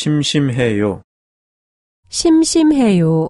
심심해요. 심심해요.